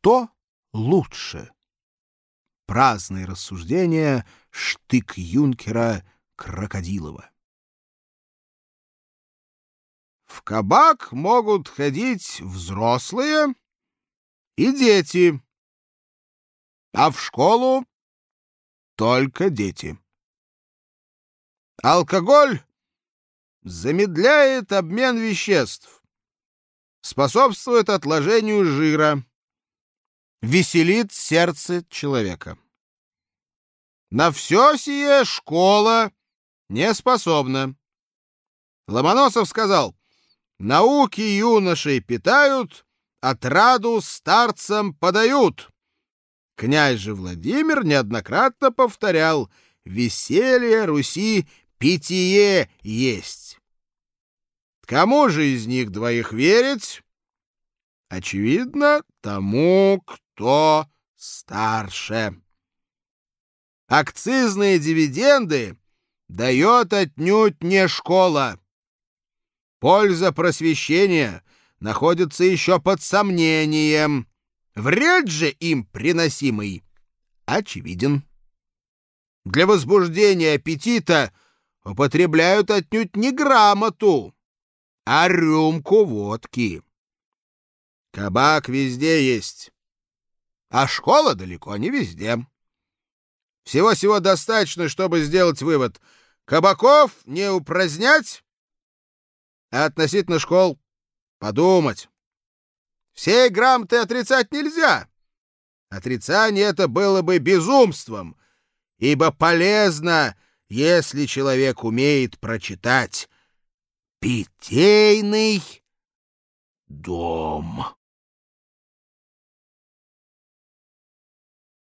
Что лучше? Праздные рассуждения штык юнкера Крокодилова. В кабак могут ходить взрослые и дети, а в школу только дети. Алкоголь замедляет обмен веществ, способствует отложению жира, веселит сердце человека. На все сие школа не способна. Ломоносов сказал, «Науки юношей питают, отраду старцам подают». Князь же Владимир неоднократно повторял, «Веселье Руси питье есть». Кому же из них двоих верить? Очевидно, тому, кто старше. Акцизные дивиденды дает отнюдь не школа. Польза просвещения находится еще под сомнением. Вред же им приносимый очевиден. Для возбуждения аппетита употребляют отнюдь не грамоту, а рюмку водки. Кабак везде есть, а школа далеко не везде. Всего-всего достаточно, чтобы сделать вывод. Кабаков не упразднять, а относительно школ подумать. Всей грамоты отрицать нельзя. Отрицание это было бы безумством, ибо полезно, если человек умеет прочитать питейный дом.